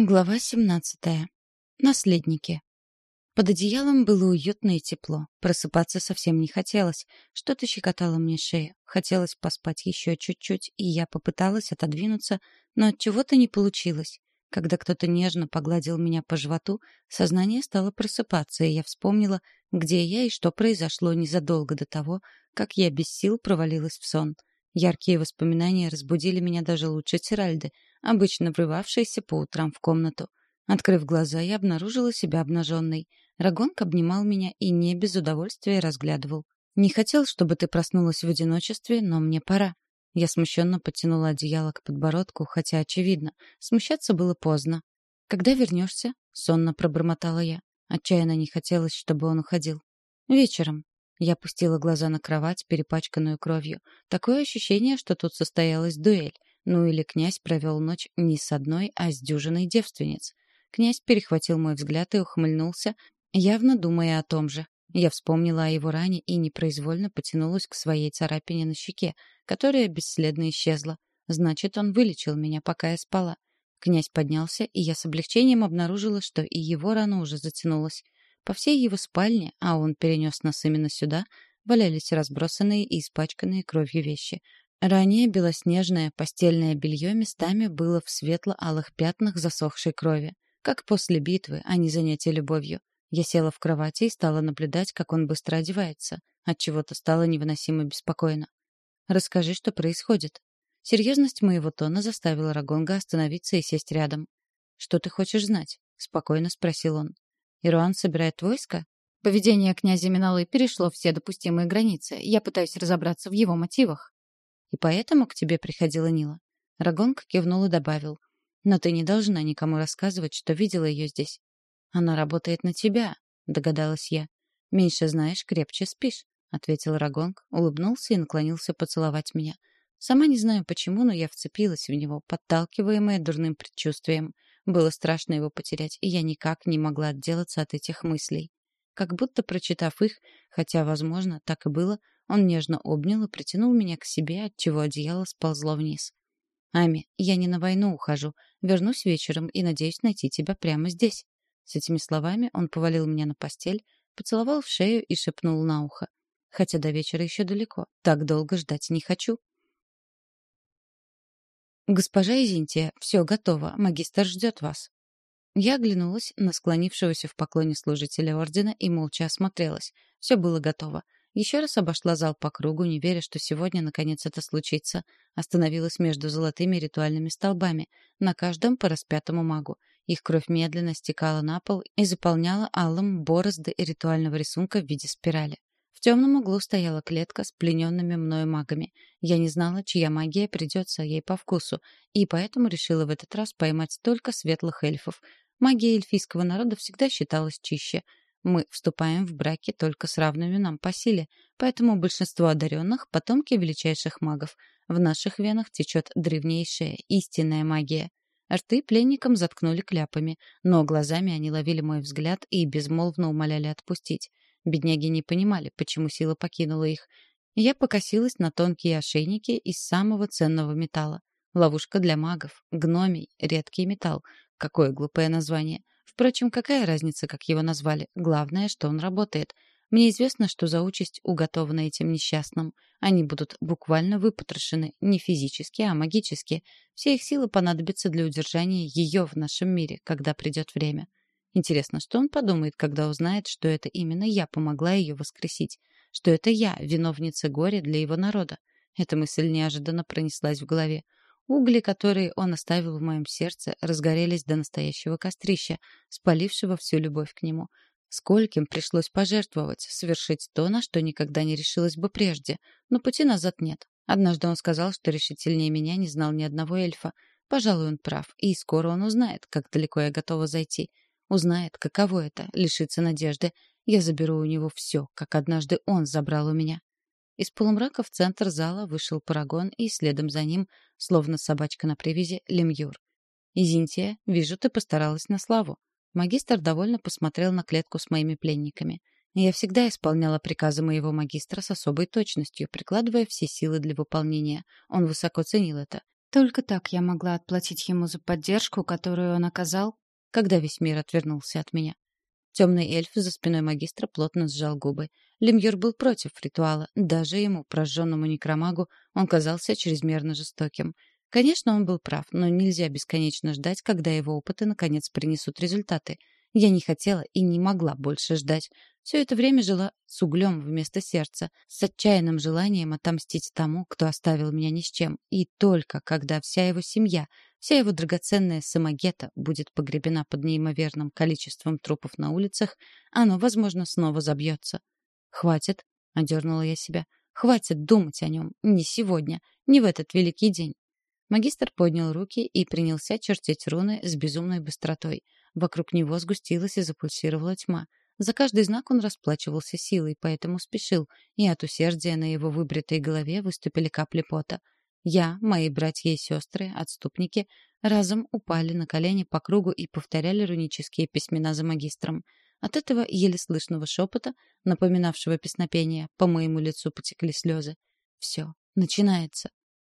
Глава 17. Наследники. Под одеялом было уютно и тепло. Просыпаться совсем не хотелось. Что-то щекотало мне шею. Хотелось поспать еще чуть-чуть, и я попыталась отодвинуться, но от чего-то не получилось. Когда кто-то нежно погладил меня по животу, сознание стало просыпаться, и я вспомнила, где я и что произошло незадолго до того, как я без сил провалилась в сон. Яркие воспоминания разбудили меня даже лучше Тиральды — обычно врывавшийся по утрам в комнату. Открыв глаза, я обнаружила себя обнаженной. Рагонг обнимал меня и не без удовольствия разглядывал. «Не хотел, чтобы ты проснулась в одиночестве, но мне пора». Я смущенно подтянула одеяло к подбородку, хотя, очевидно, смущаться было поздно. «Когда вернешься?» — сонно пробормотала я. Отчаянно не хотелось, чтобы он уходил. «Вечером». Я опустила глаза на кровать, перепачканную кровью. Такое ощущение, что тут состоялась дуэль. Ну или князь провел ночь не с одной, а с дюжиной девственниц. Князь перехватил мой взгляд и ухмыльнулся, явно думая о том же. Я вспомнила о его ране и непроизвольно потянулась к своей царапине на щеке, которая бесследно исчезла. Значит, он вылечил меня, пока я спала. Князь поднялся, и я с облегчением обнаружила, что и его рана уже затянулась. По всей его спальне, а он перенес нас именно сюда, валялись разбросанные и испачканные кровью вещи. Ранее белоснежное постельное белье местами было в светло-алых пятнах засохшей крови. Как после битвы, а не занятия любовью. Я села в кровати и стала наблюдать, как он быстро одевается. Отчего-то стало невыносимо беспокойно. «Расскажи, что происходит». Серьезность моего тона заставила Рагонга остановиться и сесть рядом. «Что ты хочешь знать?» — спокойно спросил он. «Ируан собирает войско?» Поведение князя Миналы перешло все допустимые границы. Я пытаюсь разобраться в его мотивах. И поэтому к тебе приходила Нила?» Рагонг кивнул и добавил. «Но ты не должна никому рассказывать, что видела ее здесь». «Она работает на тебя», — догадалась я. «Меньше знаешь, крепче спишь», — ответил Рагонг, улыбнулся и наклонился поцеловать меня. Сама не знаю почему, но я вцепилась в него, подталкиваемая дурным предчувствием. Было страшно его потерять, и я никак не могла отделаться от этих мыслей. Как будто прочитав их, хотя, возможно, так и было, он нежно обнял и притянул меня к себе, отчего одеяло сползло вниз. «Ами, я не на войну ухожу. Вернусь вечером и надеюсь найти тебя прямо здесь». С этими словами он повалил меня на постель, поцеловал в шею и шепнул на ухо. «Хотя до вечера еще далеко. Так долго ждать не хочу». «Госпожа Изинтия, все готово. Магистр ждет вас». Я оглянулась на склонившегося в поклоне служителя ордена и молча осмотрелась. Все было готово. Еще раз обошла зал по кругу, не веря, что сегодня наконец это случится. Остановилась между золотыми ритуальными столбами, на каждом по распятому магу. Их кровь медленно стекала на пол и заполняла алым борозды ритуального рисунка в виде спирали. В темном углу стояла клетка с плененными мною магами. Я не знала, чья магия придется ей по вкусу, и поэтому решила в этот раз поймать только светлых эльфов. Магия эльфийского народа всегда считалась чище — мы вступаем в браки только с равными нам по силе, поэтому большинство одаренных — потомки величайших магов. В наших венах течет древнейшая, истинная магия. Рты пленникам заткнули кляпами, но глазами они ловили мой взгляд и безмолвно умоляли отпустить. Бедняги не понимали, почему сила покинула их. Я покосилась на тонкие ошейники из самого ценного металла. Ловушка для магов, гномий, редкий металл. Какое глупое название. Впрочем, какая разница, как его назвали? Главное, что он работает. Мне известно, что за участь уготована этим несчастным. Они будут буквально выпотрошены, не физически, а магически. Все их силы понадобятся для удержания ее в нашем мире, когда придет время. Интересно, что он подумает, когда узнает, что это именно я помогла ее воскресить? Что это я, виновница горя для его народа? Эта мысль неожиданно пронеслась в голове. Угли, которые он оставил в моем сердце, разгорелись до настоящего кострища, спалившего всю любовь к нему. Скольким пришлось пожертвовать, совершить то, на что никогда не решилась бы прежде. Но пути назад нет. Однажды он сказал, что решительнее меня не знал ни одного эльфа. Пожалуй, он прав, и скоро он узнает, как далеко я готова зайти. Узнает, каково это — лишиться надежды. Я заберу у него все, как однажды он забрал у меня. Из полумрака в центр зала вышел Парагон, и следом за ним, словно собачка на привязи, Лемюр. «Изинтия, вижу, ты постаралась на славу». Магистр довольно посмотрел на клетку с моими пленниками. Я всегда исполняла приказы моего магистра с особой точностью, прикладывая все силы для выполнения. Он высоко ценил это. Только так я могла отплатить ему за поддержку, которую он оказал, когда весь мир отвернулся от меня. Темный эльф за спиной магистра плотно сжал губы. Лемьюр был против ритуала. Даже ему, прожженному некромагу, он казался чрезмерно жестоким. Конечно, он был прав, но нельзя бесконечно ждать, когда его опыты наконец принесут результаты. Я не хотела и не могла больше ждать. Все это время жила с углем вместо сердца, с отчаянным желанием отомстить тому, кто оставил меня ни с чем. И только когда вся его семья, вся его драгоценная самогета будет погребена под неимоверным количеством трупов на улицах, оно, возможно, снова забьется. «Хватит», — одернула я себя, — «хватит думать о нем. Не сегодня, не в этот великий день». Магистр поднял руки и принялся чертить руны с безумной быстротой. Вокруг него сгустилась и запульсировала тьма. За каждый знак он расплачивался силой, поэтому спешил, и от усердия на его выбритой голове выступили капли пота. Я, мои братья и сестры, отступники, разом упали на колени по кругу и повторяли рунические письмена за магистром. От этого еле слышного шепота, напоминавшего песнопение, по моему лицу потекли слезы. Все, начинается.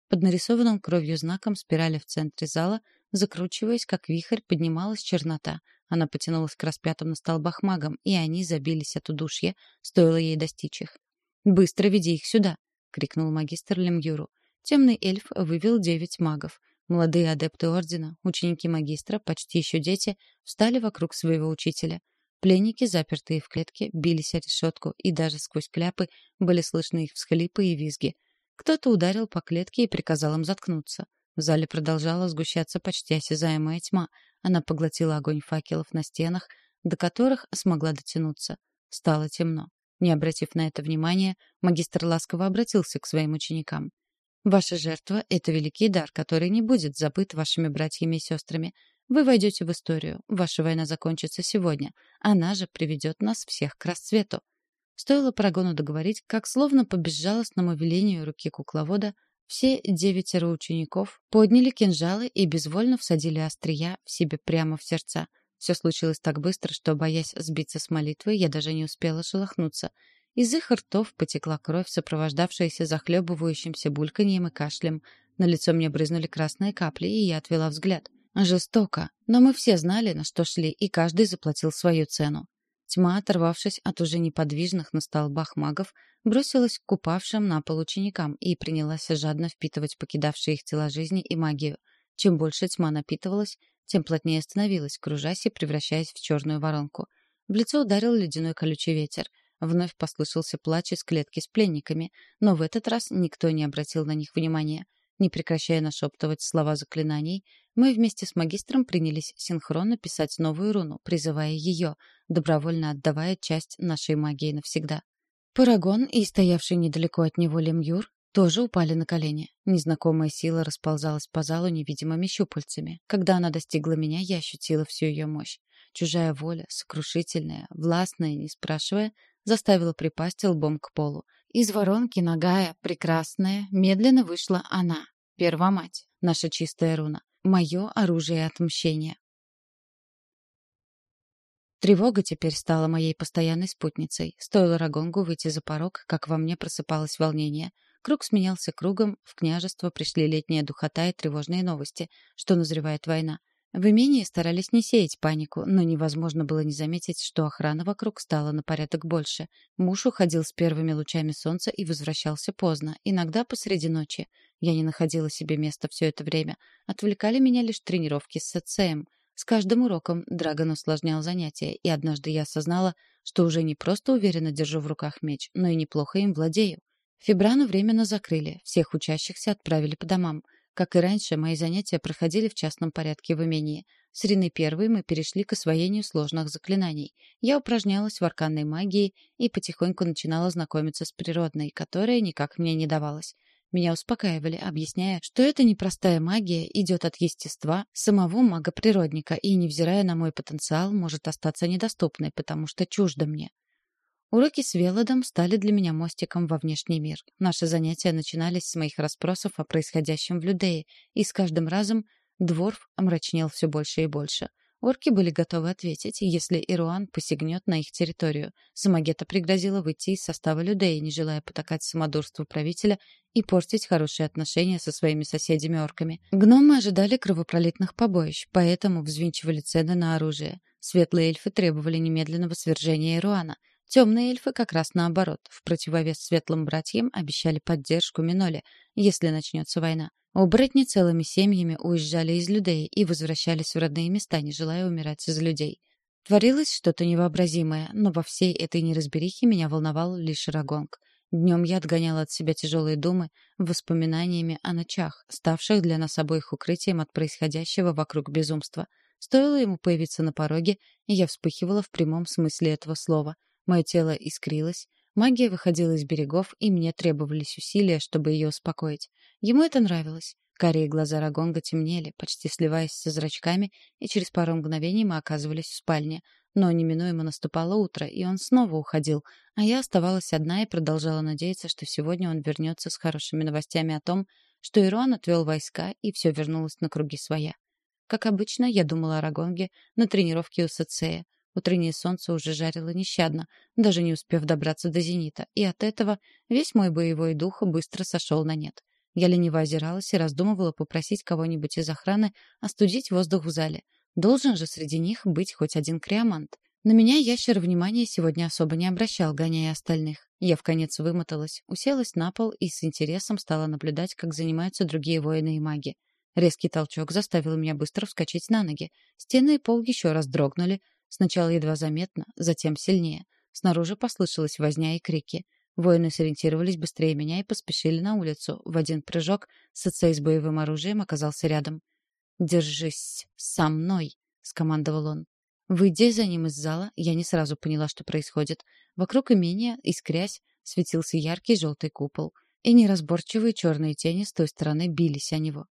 Под нарисованным кровью знаком спирали в центре зала, закручиваясь, как вихрь, поднималась чернота. Она потянулась к распятым на столбах магам, и они забились от удушья, стоило ей достичь их. «Быстро веди их сюда!» — крикнул магистр Лемюру. Темный эльф вывел девять магов. Молодые адепты ордена, ученики магистра, почти еще дети, встали вокруг своего учителя. Пленники, запертые в клетке, бились о решетку, и даже сквозь кляпы были слышны их всхлипы и визги — кто-то ударил по клетке и приказал им заткнуться. В зале продолжала сгущаться почти осязаемая тьма. Она поглотила огонь факелов на стенах, до которых смогла дотянуться. Стало темно. Не обратив на это внимания, магистр ласково обратился к своим ученикам. «Ваша жертва — это великий дар, который не будет забыт вашими братьями и сестрами. Вы войдете в историю. Ваша война закончится сегодня. Она же приведет нас всех к расцвету. Стоило Парагону договорить, как словно по безжалостному велению руки кукловода все девятеро учеников подняли кинжалы и безвольно всадили острия в себе прямо в сердца. Все случилось так быстро, что, боясь сбиться с молитвы, я даже не успела шелохнуться. Из их ртов потекла кровь, сопровождавшаяся захлебывающимся бульканьем и кашлем. На лицо мне брызнули красные капли, и я отвела взгляд. Жестоко. Но мы все знали, на что шли, и каждый заплатил свою цену. Тьма, оторвавшись от уже неподвижных на столбах магов, бросилась к купавшим на пол ученикам и принялась жадно впитывать покидавшие их тела жизни и магию. Чем больше тьма напитывалась, тем плотнее становилась, кружась и превращаясь в черную воронку. В лицо ударил ледяной колючий ветер. Вновь послышался плач из клетки с пленниками, но в этот раз никто не обратил на них внимания — не прекращая нашептывать слова заклинаний, мы вместе с магистром принялись синхронно писать новую руну, призывая ее, добровольно отдавая часть нашей магии навсегда. Парагон и стоявший недалеко от него Лемюр тоже упали на колени. Незнакомая сила расползалась по залу невидимыми щупальцами. Когда она достигла меня, я ощутила всю ее мощь. Чужая воля, сокрушительная, властная, не спрашивая, заставила припасть лбом к полу. Из воронки, нагая, прекрасная, медленно вышла она, Первомать, наша чистая руна, мое оружие отмщения. Тревога теперь стала моей постоянной спутницей. Стоило Рагонгу выйти за порог, как во мне просыпалось волнение. Круг сменялся кругом, в княжество пришли летняя духота и тревожные новости, что назревает война. В имении старались не сеять панику, но невозможно было не заметить, что охрана вокруг стала на порядок больше. Муж уходил с первыми лучами солнца и возвращался поздно, иногда посреди ночи. Я не находила себе места все это время. Отвлекали меня лишь тренировки с СЦМ. С каждым уроком Драгон усложнял занятия, и однажды я осознала, что уже не просто уверенно держу в руках меч, но и неплохо им владею. Фибрану временно закрыли, всех учащихся отправили по домам — как и раньше, мои занятия проходили в частном порядке в имении. С Риной Первой мы перешли к освоению сложных заклинаний. Я упражнялась в арканной магии и потихоньку начинала знакомиться с природной, которая никак мне не давалась. Меня успокаивали, объясняя, что это непростая магия идет от естества самого мага-природника и, невзирая на мой потенциал, может остаться недоступной, потому что чужда мне. Уроки с Велодом стали для меня мостиком во внешний мир. Наши занятия начинались с моих расспросов о происходящем в Людее, и с каждым разом Дворф омрачнел все больше и больше. Орки были готовы ответить, если Ируан посягнет на их территорию. Самагета пригрозила выйти из состава людей, не желая потакать самодурству правителя и портить хорошие отношения со своими соседями-орками. Гномы ожидали кровопролитных побоищ, поэтому взвинчивали цены на оружие. Светлые эльфы требовали немедленного свержения Ируана. Темные эльфы как раз наоборот, в противовес светлым братьям обещали поддержку Миноле, если начнется война. Оборотни целыми семьями уезжали из людей и возвращались в родные места, не желая умирать из людей. Творилось что-то невообразимое, но во всей этой неразберихе меня волновал лишь Рагонг. Днем я отгоняла от себя тяжелые думы воспоминаниями о ночах, ставших для нас обоих укрытием от происходящего вокруг безумства. Стоило ему появиться на пороге, и я вспыхивала в прямом смысле этого слова. Мое тело искрилось, Магия выходила из берегов, и мне требовались усилия, чтобы ее успокоить. Ему это нравилось. Карие глаза Рагонга темнели, почти сливаясь со зрачками, и через пару мгновений мы оказывались в спальне. Но неминуемо наступало утро, и он снова уходил, а я оставалась одна и продолжала надеяться, что сегодня он вернется с хорошими новостями о том, что Ируан отвел войска, и все вернулось на круги своя. Как обычно, я думала о Рагонге на тренировке у Сацея. Утреннее солнце уже жарило нещадно, даже не успев добраться до зенита, и от этого весь мой боевой дух быстро сошел на нет. Я лениво озиралась и раздумывала попросить кого-нибудь из охраны остудить воздух в зале. Должен же среди них быть хоть один криомант. На меня ящер внимания сегодня особо не обращал, гоняя остальных. Я вконец вымоталась, уселась на пол и с интересом стала наблюдать, как занимаются другие воины и маги. Резкий толчок заставил меня быстро вскочить на ноги. Стены и пол еще раз дрогнули, Сначала едва заметно, затем сильнее. Снаружи послышалась возня и крики. Воины сориентировались быстрее меня и поспешили на улицу. В один прыжок Сацей с боевым оружием оказался рядом. «Держись со мной!» — скомандовал он. Выйдя за ним из зала, я не сразу поняла, что происходит. Вокруг имения, искрясь, светился яркий желтый купол, и неразборчивые черные тени с той стороны бились о него.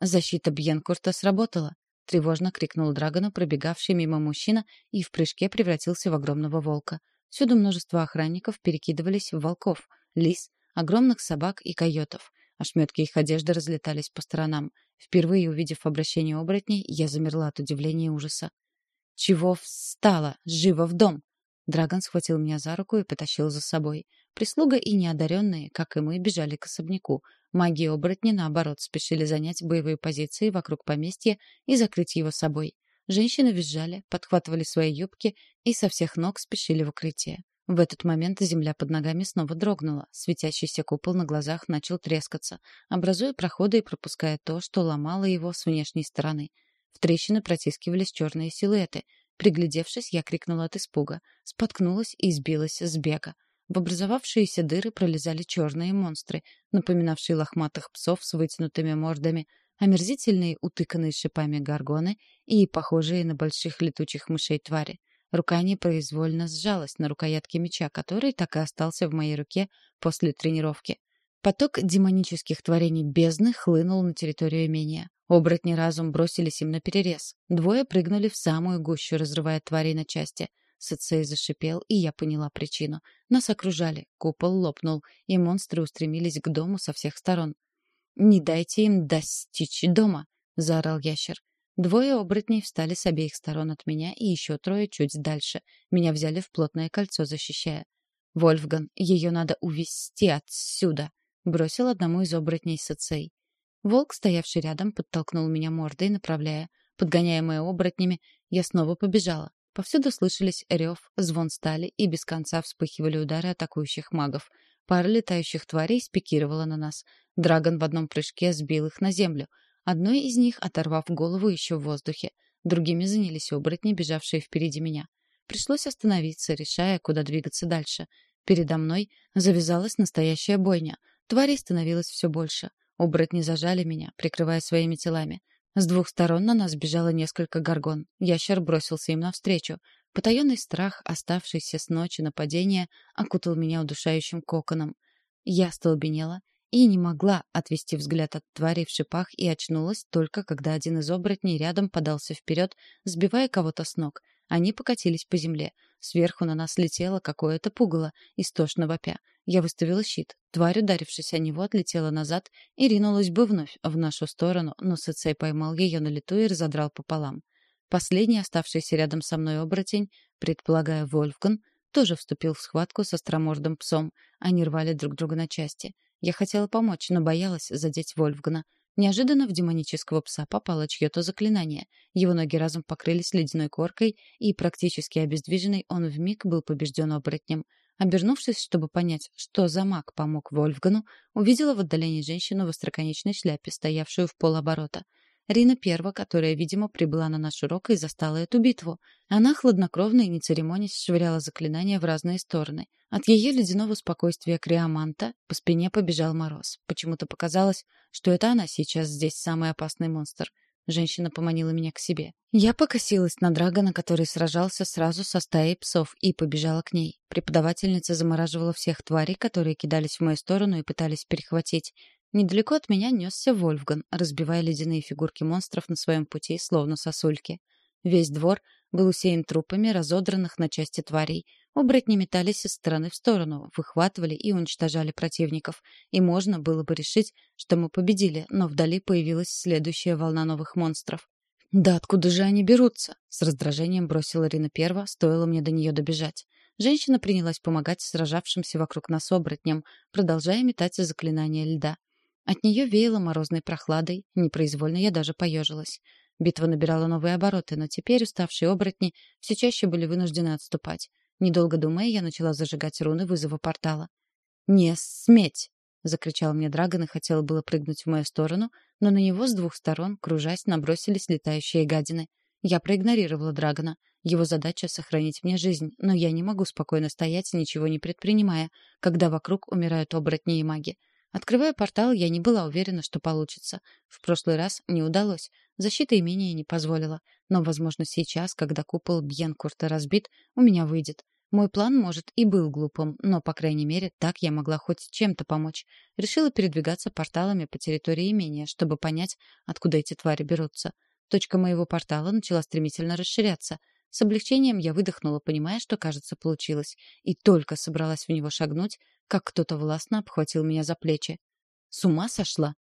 Защита Бьенкурта сработала. Тревожно крикнул Драгону пробегавший мимо мужчина и в прыжке превратился в огромного волка. Всюду множество охранников перекидывались в волков, лис, огромных собак и койотов. Ошметки их одежды разлетались по сторонам. Впервые увидев обращение оборотней, я замерла от удивления и ужаса. «Чего встала? Живо в дом!» Драгон схватил меня за руку и потащил за собой. Прислуга и неодаренные, как и мы, бежали к особняку. Маги и оборотни, наоборот, спешили занять боевые позиции вокруг поместья и закрыть его собой. Женщины визжали, подхватывали свои юбки и со всех ног спешили в укрытие. В этот момент земля под ногами снова дрогнула. Светящийся купол на глазах начал трескаться, образуя проходы и пропуская то, что ломало его с внешней стороны. В трещины протискивались черные силуэты. Приглядевшись, я крикнула от испуга, споткнулась и сбилась с бега. В образовавшиеся дыры пролезали черные монстры, напоминавшие лохматых псов с вытянутыми мордами, омерзительные утыканные шипами горгоны и похожие на больших летучих мышей твари. Рука непроизвольно сжалась на рукоятке меча, который так и остался в моей руке после тренировки. Поток демонических творений бездны хлынул на территорию имения. Оборотни разум бросились им на перерез. Двое прыгнули в самую гущу, разрывая тварей на части — Сацей зашипел, и я поняла причину. Нас окружали, купол лопнул, и монстры устремились к дому со всех сторон. «Не дайте им достичь дома!» — заорал ящер. Двое оборотней встали с обеих сторон от меня, и еще трое чуть дальше. Меня взяли в плотное кольцо, защищая. «Вольфган, ее надо увести отсюда!» — бросил одному из оборотней Сацей. Волк, стоявший рядом, подтолкнул меня мордой, направляя. Подгоняемая оборотнями, я снова побежала. Повсюду слышались рев, звон стали и без конца вспыхивали удары атакующих магов. Пара летающих тварей спикировала на нас. Драгон в одном прыжке сбил их на землю. Одной из них, оторвав голову еще в воздухе. Другими занялись оборотни, бежавшие впереди меня. Пришлось остановиться, решая, куда двигаться дальше. Передо мной завязалась настоящая бойня. Тварей становилось все больше. Оборотни зажали меня, прикрывая своими телами. С двух сторон на нас бежало несколько горгон. Ящер бросился им навстречу. Потаенный страх, оставшийся с ночи нападения, окутал меня удушающим коконом. Я столбенела и не могла отвести взгляд от тварей в шипах и очнулась только когда один из оборотней рядом подался вперед, сбивая кого-то с ног. Они покатились по земле. Сверху на нас летело какое-то пугало, истошно вопя. Я выставила щит. Тварь, ударившись о него, отлетела назад и ринулась бы вновь в нашу сторону, но Сыцей поймал ее на лету и разодрал пополам. Последний оставшийся рядом со мной оборотень, предполагая Вольфган, тоже вступил в схватку со стромордым псом. Они рвали друг друга на части. Я хотела помочь, но боялась задеть Вольфгана. Неожиданно в демонического пса попало чье-то заклинание. Его ноги разом покрылись ледяной коркой, и, практически обездвиженный, он вмиг был побежден оборотнем. Обернувшись, чтобы понять, что за маг помог Вольфгану, увидела в отдалении женщину в остроконечной шляпе, стоявшую в полоборота. Рина Перва, которая, видимо, прибыла на наш урок и застала эту битву. Она хладнокровно и не церемонясь швыряла заклинания в разные стороны. От ее ледяного спокойствия Криоманта по спине побежал мороз. Почему-то показалось, что это она сейчас здесь самый опасный монстр. Женщина поманила меня к себе. Я покосилась на Драгона, который сражался сразу со стаей псов, и побежала к ней. Преподавательница замораживала всех тварей, которые кидались в мою сторону и пытались перехватить. Недалеко от меня несся Вольфган, разбивая ледяные фигурки монстров на своем пути, словно сосульки. Весь двор был усеян трупами разодранных на части тварей. Оборотни метались из стороны в сторону, выхватывали и уничтожали противников. И можно было бы решить, что мы победили, но вдали появилась следующая волна новых монстров. «Да откуда же они берутся?» — с раздражением бросила Рина Перва, стоило мне до нее добежать. Женщина принялась помогать сражавшимся вокруг нас оборотням, продолжая метать заклинания льда. От нее веяло морозной прохладой, непроизвольно я даже поежилась. Битва набирала новые обороты, но теперь уставшие оборотни все чаще были вынуждены отступать. Недолго думая, я начала зажигать руны вызова портала. «Не сметь!» — закричал мне Драгон и хотел было прыгнуть в мою сторону, но на него с двух сторон, кружась, набросились летающие гадины. Я проигнорировала Драгона. Его задача — сохранить мне жизнь, но я не могу спокойно стоять, ничего не предпринимая, когда вокруг умирают оборотни и маги. Открывая портал, я не была уверена, что получится. В прошлый раз не удалось. Защита имения не позволила. Но, возможно, сейчас, когда купол Бьенкурта разбит, у меня выйдет. Мой план, может, и был глупым, но, по крайней мере, так я могла хоть чем-то помочь. Решила передвигаться порталами по территории имения, чтобы понять, откуда эти твари берутся. Точка моего портала начала стремительно расширяться. С облегчением я выдохнула, понимая, что, кажется, получилось. И только собралась в него шагнуть, как кто-то властно обхватил меня за плечи. «С ума сошла?»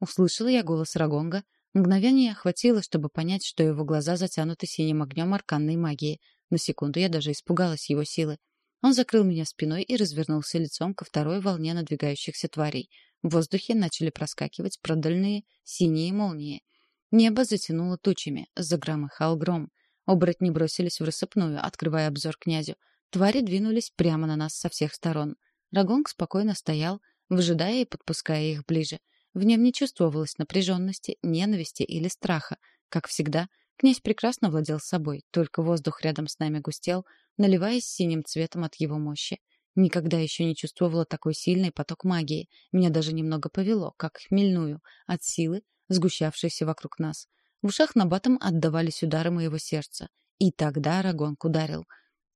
Услышала я голос Рагонга. Мгновение охватило, чтобы понять, что его глаза затянуты синим огнем арканной магии. На секунду я даже испугалась его силы. Он закрыл меня спиной и развернулся лицом ко второй волне надвигающихся тварей. В воздухе начали проскакивать продольные синие молнии. Небо затянуло тучами, загромыхал гром. Оборотни бросились в рассыпную, открывая обзор князю. Твари двинулись прямо на нас со всех сторон. Рагонг спокойно стоял, выжидая и подпуская их ближе. В нем не чувствовалось напряженности, ненависти или страха. Как всегда, князь прекрасно владел собой, только воздух рядом с нами густел, наливаясь синим цветом от его мощи. Никогда еще не чувствовала такой сильный поток магии. Меня даже немного повело, как хмельную, от силы, сгущавшейся вокруг нас. В ушах набатом отдавались удары моего сердца. И тогда Рагонг ударил.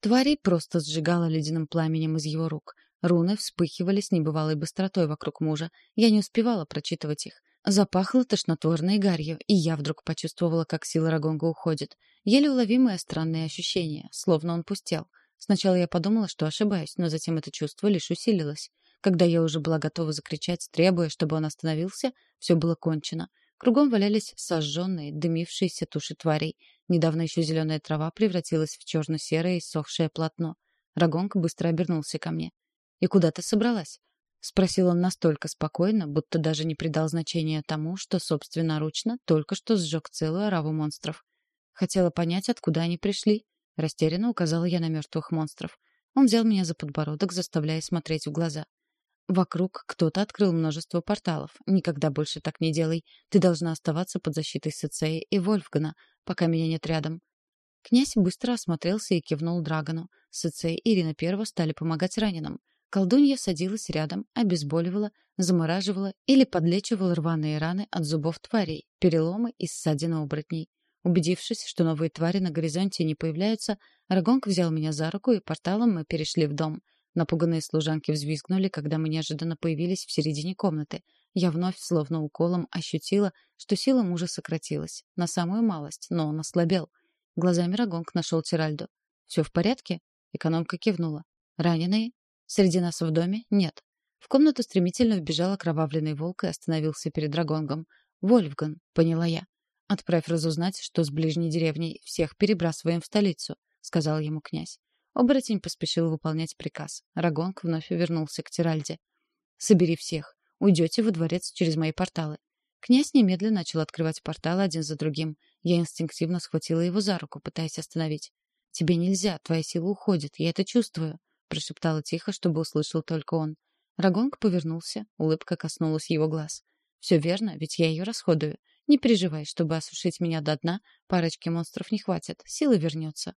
Тварей просто сжигало ледяным пламенем из его рук — Руны вспыхивали с небывалой быстротой вокруг мужа. Я не успевала прочитывать их. Запахло тошнотворной гарью, и я вдруг почувствовала, как сила Рагонга уходит. Еле уловимое странное ощущение, словно он пустел. Сначала я подумала, что ошибаюсь, но затем это чувство лишь усилилось. Когда я уже была готова закричать, требуя, чтобы он остановился, все было кончено. Кругом валялись сожженные, дымившиеся туши тварей. Недавно еще зеленая трава превратилась в черно-серое иссохшее полотно. Рагонг быстро обернулся ко мне. «И куда ты собралась?» — спросил он настолько спокойно, будто даже не придал значения тому, что собственноручно только что сжег целую ораву монстров. Хотела понять, откуда они пришли. Растерянно указала я на мертвых монстров. Он взял меня за подбородок, заставляя смотреть в глаза. Вокруг кто-то открыл множество порталов. Никогда больше так не делай. Ты должна оставаться под защитой Сецея и Вольфгана, пока меня нет рядом. Князь быстро осмотрелся и кивнул Драгону. Сецей и Ирина Перва стали помогать раненым. Колдунья садилась рядом, обезболивала, замораживала или подлечивала рваные раны от зубов тварей, переломы и ссадины оборотней. Убедившись, что новые твари на горизонте не появляются, Рагонг взял меня за руку, и порталом мы перешли в дом. Напуганные служанки взвизгнули, когда мы неожиданно появились в середине комнаты. Я вновь, словно уколом, ощутила, что сила мужа сократилась. На самую малость, но он ослабел. Глазами Рагонг нашел Тиральду. «Все в порядке?» Экономка кивнула. «Раненые?» Среди нас в доме нет. В комнату стремительно вбежал окровавленный волк и остановился перед Драгонгом. «Вольфган», — поняла я. «Отправь разузнать, что с ближней деревней. Всех перебрасываем в столицу», — сказал ему князь. Оборотень поспешил выполнять приказ. Рагонг вновь вернулся к Тиральде. «Собери всех. Уйдете во дворец через мои порталы». Князь немедленно начал открывать порталы один за другим. Я инстинктивно схватила его за руку, пытаясь остановить. «Тебе нельзя, твоя сила уходит, я это чувствую», — прошептала тихо, чтобы услышал только он. Рагонг повернулся, улыбка коснулась его глаз. «Все верно, ведь я ее расходую. Не переживай, чтобы осушить меня до дна, парочки монстров не хватит, сила вернется».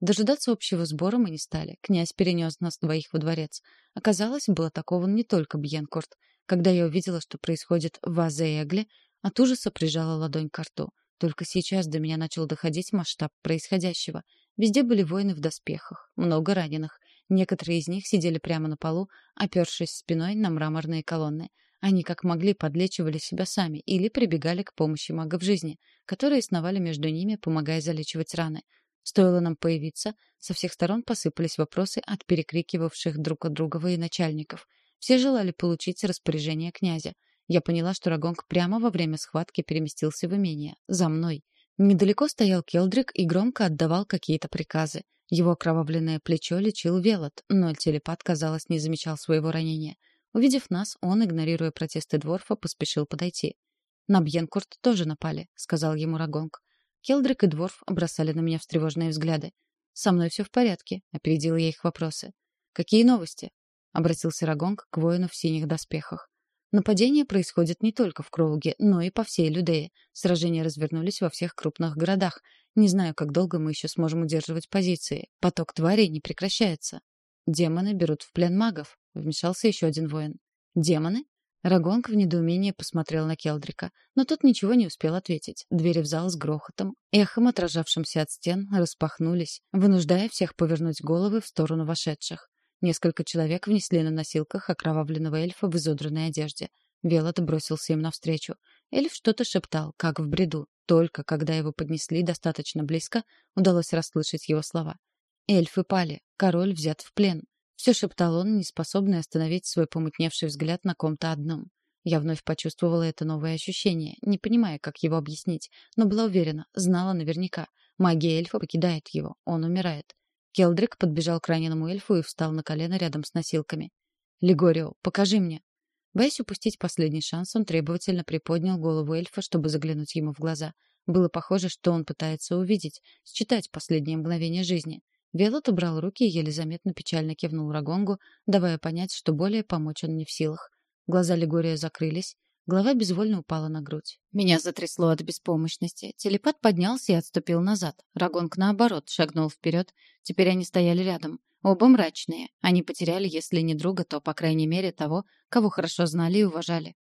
Дожидаться общего сбора мы не стали. Князь перенес нас двоих во дворец. Оказалось, был атакован не только Бьенкорт. Когда я увидела, что происходит в Азеэгле, от ужаса прижала ладонь к рту. Только сейчас до меня начал доходить масштаб происходящего. Везде были воины в доспехах, много раненых. Некоторые из них сидели прямо на полу, опершись спиной на мраморные колонны. Они как могли подлечивали себя сами или прибегали к помощи магов жизни, которые сновали между ними, помогая залечивать раны. Стоило нам появиться, со всех сторон посыпались вопросы от перекрикивавших друг от друга военачальников. Все желали получить распоряжение князя. Я поняла, что Рагонг прямо во время схватки переместился в имение. За мной. Недалеко стоял Келдрик и громко отдавал какие-то приказы. Его окровавленное плечо лечил Велот, но телепат, казалось, не замечал своего ранения. Увидев нас, он, игнорируя протесты Дворфа, поспешил подойти. «На Бьенкурт тоже напали», — сказал ему Рагонг. Келдрик и Дворф бросали на меня встревоженные взгляды. «Со мной все в порядке», — опередила я их вопросы. «Какие новости?» — обратился Рагонг к воину в синих доспехах. Нападение происходит не только в Кроуге, но и по всей Людее. Сражения развернулись во всех крупных городах. Не знаю, как долго мы еще сможем удерживать позиции. Поток тварей не прекращается. Демоны берут в плен магов. Вмешался еще один воин. Демоны? Рагонг в недоумении посмотрел на Келдрика, но тот ничего не успел ответить. Двери в зал с грохотом, эхом отражавшимся от стен, распахнулись, вынуждая всех повернуть головы в сторону вошедших. Несколько человек внесли на носилках окровавленного эльфа в изодранной одежде. Велот бросился им навстречу. Эльф что-то шептал, как в бреду. Только когда его поднесли достаточно близко, удалось расслышать его слова. «Эльфы пали. Король взят в плен». Все шептал он, неспособный остановить свой помутневший взгляд на ком-то одном. Я вновь почувствовала это новое ощущение, не понимая, как его объяснить, но была уверена, знала наверняка. Магия эльфа покидает его, он умирает. Келдрик подбежал к раненому эльфу и встал на колено рядом с носилками. «Легорио, покажи мне!» Боясь упустить последний шанс, он требовательно приподнял голову эльфа, чтобы заглянуть ему в глаза. Было похоже, что он пытается увидеть, считать последние мгновения жизни. Велот убрал руки и еле заметно печально кивнул Рагонгу, давая понять, что более помочь он не в силах. Глаза Легория закрылись, Голова безвольно упала на грудь. Меня затрясло от беспомощности. Телепат поднялся и отступил назад. Рагонг, наоборот, шагнул вперед. Теперь они стояли рядом. Оба мрачные. Они потеряли, если не друга, то, по крайней мере, того, кого хорошо знали и уважали.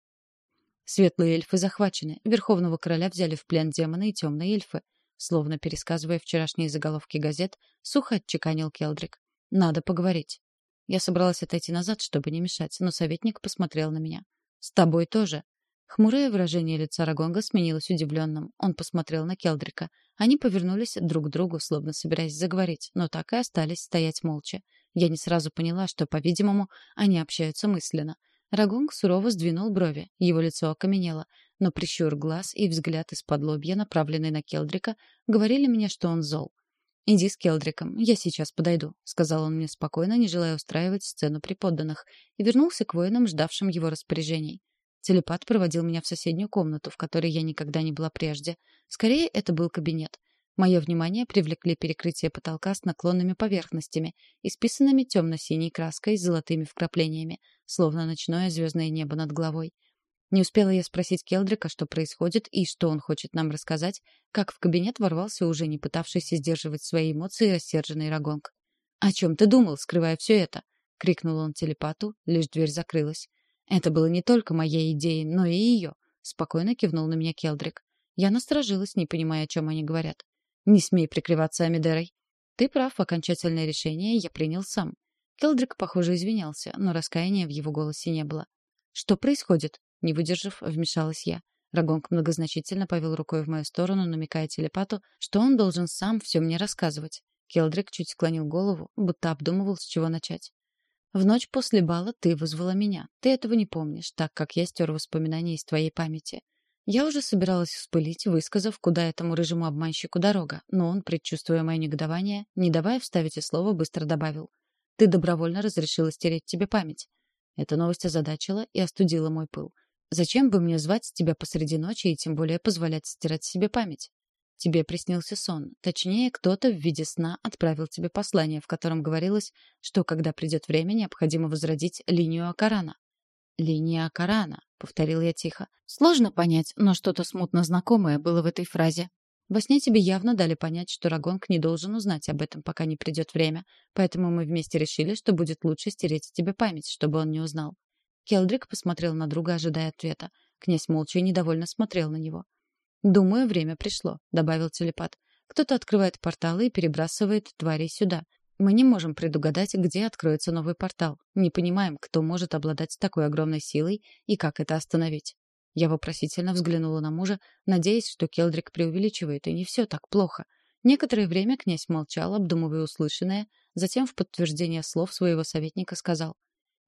Светлые эльфы захвачены. Верховного короля взяли в плен демоны и темные эльфы. Словно пересказывая вчерашние заголовки газет, сухо отчеканил Келдрик. «Надо поговорить». Я собралась отойти назад, чтобы не мешать, но советник посмотрел на меня. «С тобой тоже», Хмурое выражение лица Рагонга сменилось удивленным. Он посмотрел на Келдрика. Они повернулись друг к другу, словно собираясь заговорить, но так и остались стоять молча. Я не сразу поняла, что, по-видимому, они общаются мысленно. Рагонг сурово сдвинул брови, его лицо окаменело, но прищур глаз и взгляд из-под лобья, направленный на Келдрика, говорили мне, что он зол. «Иди с Келдриком, я сейчас подойду», — сказал он мне спокойно, не желая устраивать сцену при подданных, и вернулся к воинам, ждавшим его распоряжений. Телепат проводил меня в соседнюю комнату, в которой я никогда не была прежде. Скорее, это был кабинет. Мое внимание привлекли перекрытие потолка с наклонными поверхностями, исписанными темно-синей краской с золотыми вкраплениями, словно ночное звездное небо над головой. Не успела я спросить Келдрика, что происходит и что он хочет нам рассказать, как в кабинет ворвался уже не пытавшийся сдерживать свои эмоции рассерженный Рагонг. «О чем ты думал, скрывая все это?» — крикнул он телепату, лишь дверь закрылась. Это было не только моей идеей, но и ее. Спокойно кивнул на меня Келдрик. Я насторожилась, не понимая, о чем они говорят. Не смей прикрываться Амидерой. Ты прав, окончательное решение я принял сам. Келдрик, похоже, извинялся, но раскаяния в его голосе не было. Что происходит? Не выдержав, вмешалась я. Рагонг многозначительно повел рукой в мою сторону, намекая телепату, что он должен сам все мне рассказывать. Келдрик чуть склонил голову, будто обдумывал, с чего начать. В ночь после бала ты вызвала меня. Ты этого не помнишь, так как я стер воспоминания из твоей памяти. Я уже собиралась вспылить, высказав, куда этому рыжему обманщику дорога, но он, предчувствуя мое негодование, не давая вставить и слово, быстро добавил. «Ты добровольно разрешила стереть тебе память». Эта новость озадачила и остудила мой пыл. «Зачем бы мне звать тебя посреди ночи и тем более позволять стирать себе память?» Тебе приснился сон. Точнее, кто-то в виде сна отправил тебе послание, в котором говорилось, что когда придет время, необходимо возродить линию Акарана. «Линия Акарана», — повторил я тихо. Сложно понять, но что-то смутно знакомое было в этой фразе. Во сне тебе явно дали понять, что Рагонг не должен узнать об этом, пока не придет время, поэтому мы вместе решили, что будет лучше стереть тебе память, чтобы он не узнал. Келдрик посмотрел на друга, ожидая ответа. Князь молча и недовольно смотрел на него. «Думаю, время пришло», — добавил телепат. «Кто-то открывает порталы и перебрасывает тварей сюда. Мы не можем предугадать, где откроется новый портал. Не понимаем, кто может обладать такой огромной силой и как это остановить. Я вопросительно взглянула на мужа, надеясь, что Келдрик преувеличивает, и не все так плохо. Некоторое время князь молчал, обдумывая услышанное, затем в подтверждение слов своего советника сказал.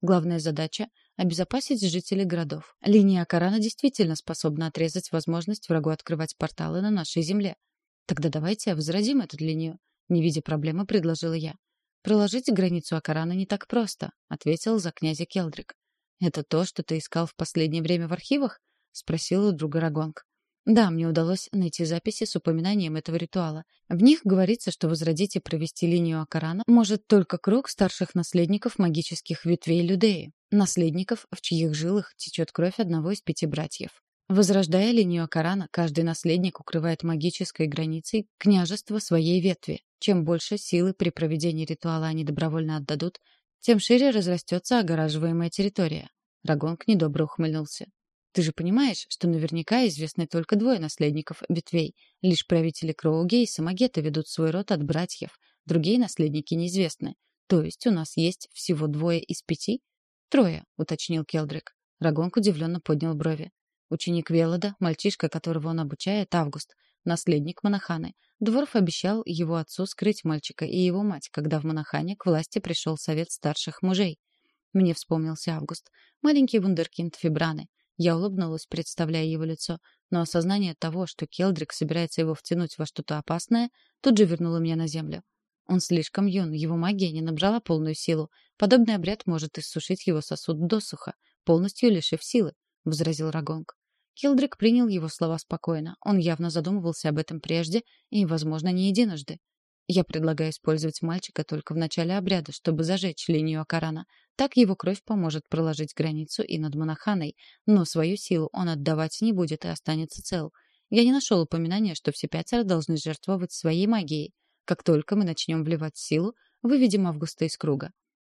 Главная задача — обезопасить жителей городов. Линия Акарана действительно способна отрезать возможность врагу открывать порталы на нашей земле. Тогда давайте возродим эту линию. Не видя проблемы, предложила я. «Проложить границу Акарана не так просто», — ответил за князя Келдрик. «Это то, что ты искал в последнее время в архивах?» — спросил у друга Рагонг. Да, мне удалось найти записи с упоминанием этого ритуала. В них говорится, что возродить и провести линию Акарана может только круг старших наследников магических ветвей Людеи, наследников, в чьих жилах течет кровь одного из пяти братьев. Возрождая линию Акарана, каждый наследник укрывает магической границей княжество своей ветви. Чем больше силы при проведении ритуала они добровольно отдадут, тем шире разрастется огораживаемая территория. Рагонг недобро ухмыльнулся. Ты же понимаешь, что наверняка известны только двое наследников ветвей. Лишь правители Кроуге и Самагета ведут свой род от братьев. Другие наследники неизвестны. То есть у нас есть всего двое из пяти? Трое, уточнил Келдрик. Рагонг удивленно поднял брови. Ученик Велода, мальчишка, которого он обучает, Август, наследник Монаханы. Дворф обещал его отцу скрыть мальчика и его мать, когда в Монахане к власти пришел совет старших мужей. Мне вспомнился Август. Маленький вундеркинд Фибраны. Я улыбнулась, представляя его лицо, но осознание того, что Келдрик собирается его втянуть во что-то опасное, тут же вернуло меня на землю. Он слишком юн, его магия не набрала полную силу. Подобный обряд может иссушить его сосуд досуха, полностью лишив силы, — возразил Рагонг. Келдрик принял его слова спокойно. Он явно задумывался об этом прежде и, возможно, не единожды. Я предлагаю использовать мальчика только в начале обряда, чтобы зажечь линию Акарана. Так его кровь поможет проложить границу и над Монаханой, но свою силу он отдавать не будет и останется цел. Я не нашел упоминания, что все пятеро должны жертвовать своей магией. Как только мы начнем вливать силу, выведем Августа из круга.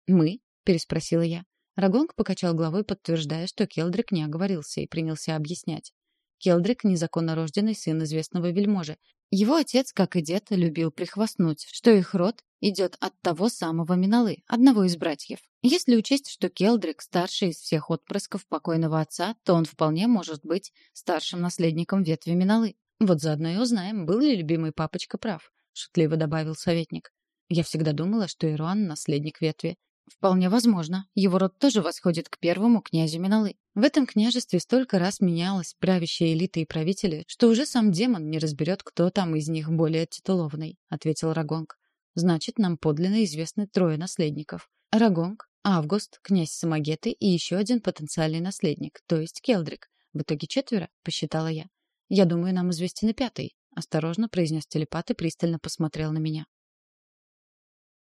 «Мы?» — переспросила я. Рагонг покачал головой, подтверждая, что Келдрик не оговорился, и принялся объяснять. Келдрик — незаконно рожденный сын известного вельможи. Его отец, как и дед, любил прихвастнуть, что их род идет от того самого Миналы, одного из братьев. Если учесть, что Келдрик старший из всех отпрысков покойного отца, то он вполне может быть старшим наследником ветви Миналы. Вот заодно и узнаем, был ли любимый папочка прав, шутливо добавил советник. Я всегда думала, что Ируан — наследник ветви. Вполне возможно. Его род тоже восходит к первому князю Миналы. В этом княжестве столько раз менялась правящая элита и правители, что уже сам демон не разберет, кто там из них более титулованный, ответил Рагонг. Значит, нам подлинно известны трое наследников. Рагонг, Август, князь Самагеты и еще один потенциальный наследник, то есть Келдрик. В итоге четверо, посчитала я. Я думаю, нам известен и пятый, осторожно произнес телепат и пристально посмотрел на меня.